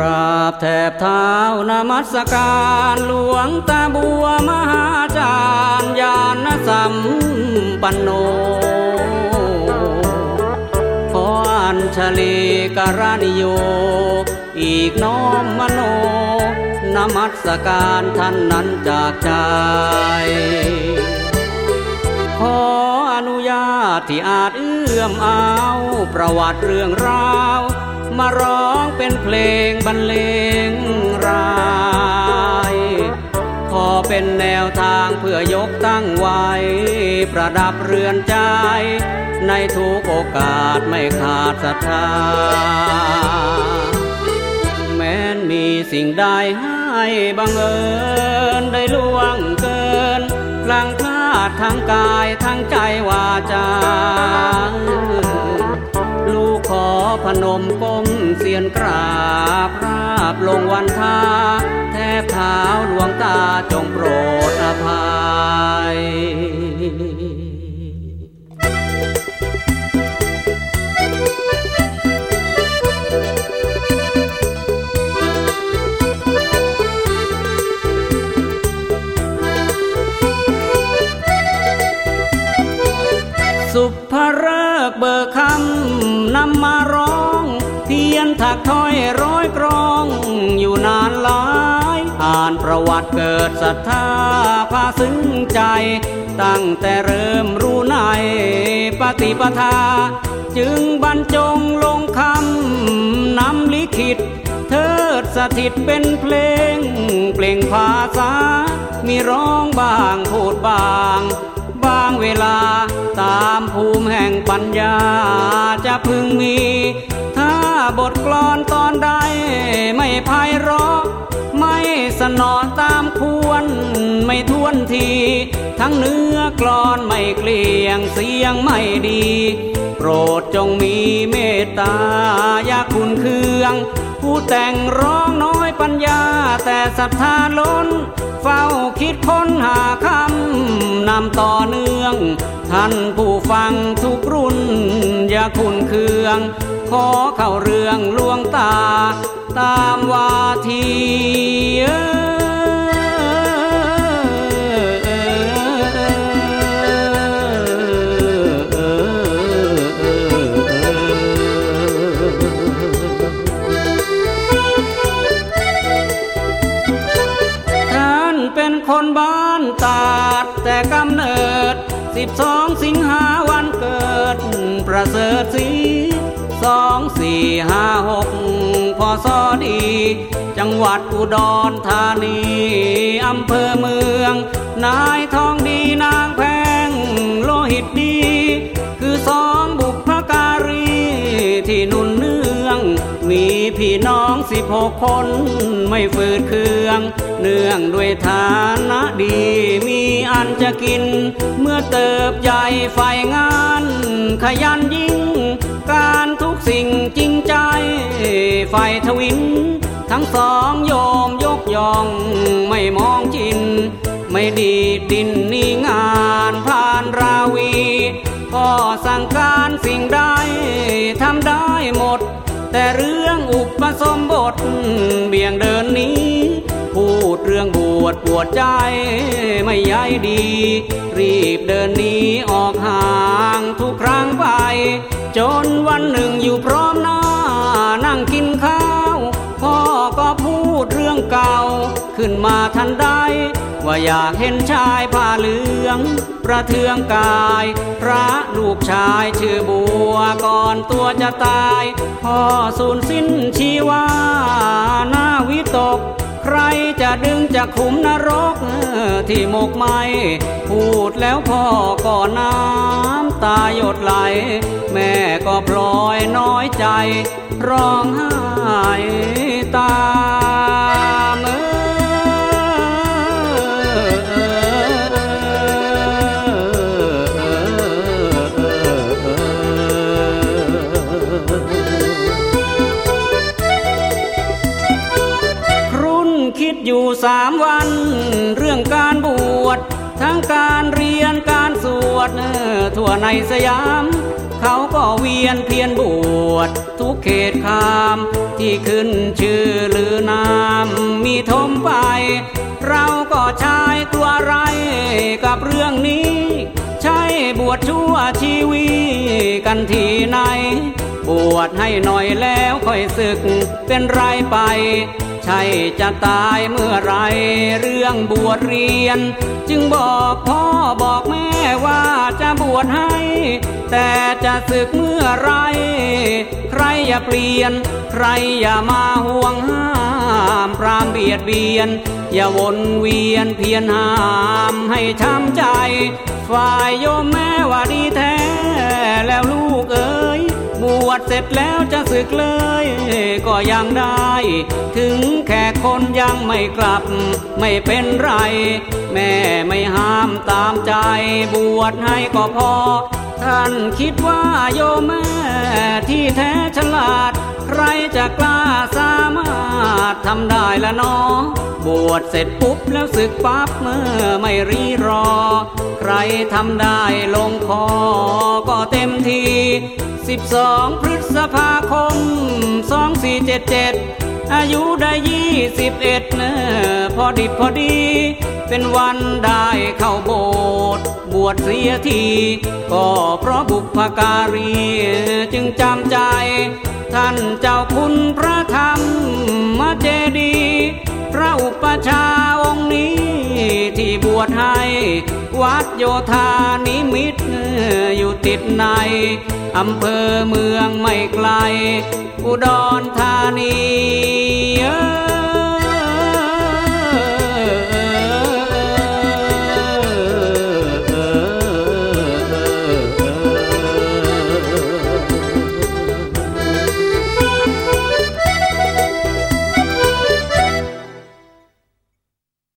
ราบแทบเท้านมัสการหลวงตาบัวมหาจารย์ญาณสัมปันโน ขออัญชลีกรณิโย อีกน้อมมโนนมัสการท่านนั้นจากใจขออนุญาตที่อาจเอื้อมเอา ประวัติเรื่องราว มาร้องเป็นเพลงบรรเลงรายขอเป็นแนวทางเพื่อยกตั้งไว้ ประดับเรือนใจ ในทุกโอกาสไม่ขาดศรัทธา แม้นมีสิ่งใดให้บังเอิญได้ล่วงเกินพลังพลาดทั้งกายทั้งใจวาจาลูกขอพนมก้มเสี ยนกราบราบลงวันทาแทบเท้าหลวงตาจงโปรดอภัยสุภเริกเบอร์คำนำมารอ ถักถ้อยร้อยกรองอยู่นานหลาย อ่านประวัติเกิดศรัทธาพาซึ้งใจ ตั้งแต่เริ่มรู้ในปฏิปทา จึงบรรจงลงคำนำลิขิต เทิดสถิตเป็นเพลง เปล่งภาษา มีร้องบางพูดบางบางเวลาตามภูมิแห่งปัญญาจะพึงมี บทกลอนตอนใด ไม่ไพเราะ ไม่สนอตามควร ไม่ทวนที ทั้งเนื้อกลอนไม่เกลี่ยงเสียงไม่ดี โปรดจงมีเมตตาอยาคุณเคือง ผู้แต่งร้องน้อยปัญญาแต่ศรัทธาล้น เฝ้าคิดค้นหาำนำต่อเนื่อง ท่านผู้ฟังทุกรุ่น อย่าคุณเคือง ขอเข้าเรื่องลวงตา ตามวาทีคนบ้า ตาดแต่กำเนิดสิบสองสิงหาวันเกิด ประเสริฐสีสองสี่ห้าหกพอสอดี จังหวัดอุดรธานีอำเภอเมือง นายทองดีนางแพงโลหิตดี คือสองบุพการีที่นุ่นเนือง มีพี่น้องสิบหกคนไม่ฝืดเคือง เนื่องด้วยฐานะดีมีอันจะกิน เมื่อเติบใหญ่ไฟงาน ขยันยิ่ง การทุกสิ่งจริงใจ ไฟทวิน ทั้งสองโยมยกย่อง ไม่มองจิน ไม่ดีดินนี่งานผ่านราวีก็สั่งการสิ่งใดทำได้หมด แต่เรื่องอุปสมบทเบี่ยงเดินนี้ พูดเรื่องบวชปวดใจไม่ย้ายดี รีบเดินหนีออกห่างทุกครั้งไป จนวันหนึ่งอยู่พร้อมหน้า นั่งกินข้าว พ่อก็พูดเรื่องเก่า ขึ้นมาทันได้ ว่าอยากเห็นชายผ้าเหลือง ประเทืองกาย พระลูกชายชื่อบัวก่อนตัวจะตาย พ่อสูญสิ้นชีวาหน้าวิตก ใครจะดึงจะขุมนรกที่หมกไหมพูดแล้วพ่อก็น้ำตาหยดไหล แม่ก็พลอยน้อยใจ ร้องไห้ตาม เออยู่สามวัน เรื่องการบวช ทั้งการเรียนการสวดทั่วในสยาม เขาก็เวียนเพียนบวช ทุกเขตคามที่ขึ้นชื่อหรือนามมีทมไป เราก็ชายกลัวไรกับเรื่องนี้ ใช่บวชชั่วชีวีกันที่ไหน บวชให้หน่อยแล้วค่อยศึกเป็นไรไป ใช่จะตายเมื่อไรเรื่องบวชเรียน จึงบอกพ่อบอกแม่ว่าจะบวชให้ แต่จะศึกเมื่อไร ใครอย่าเปลี่ยน ใครอย่ามาห่วงห้ามปรามเบียดเบียน อย่าวนเวียนเพียนหามให้ช้ำใจ ฝ่ายโยมแม่ว่าดีแท้ ชเสร็จแล้วจะสึกเลย ก็ยังได้ ถึงแค่คนยังไม่กลับ ไม่เป็นไร แม่ไม่ห้ามตามใจ บวชให้ก็พอ ท่านคิดว่าโยมแม่ที่แท้ฉลาด ใครจะกล้าสามารถทำได้ละนอบวชเสร็จปุ๊บแล้วศึกปั๊บเมื่อไม่รีรอ ใครทำได้ลงคอก็เต็มที 12 พฤษภาคม 2477 อายุได้ 21เนอพอดิบพอดี เป็นวันได้เข้าโบสถ์บวชเสียที ก็เพราะบุพการีจึงจำใจ ท่านเจ้าคุณพระธรรมมาเจดีพระอุปชาองค์นี้ที่บวชให้วัด โยธานิมิตรอยู่ติดในอำเภอเมืองไม่ไกล อุดรธานีเอ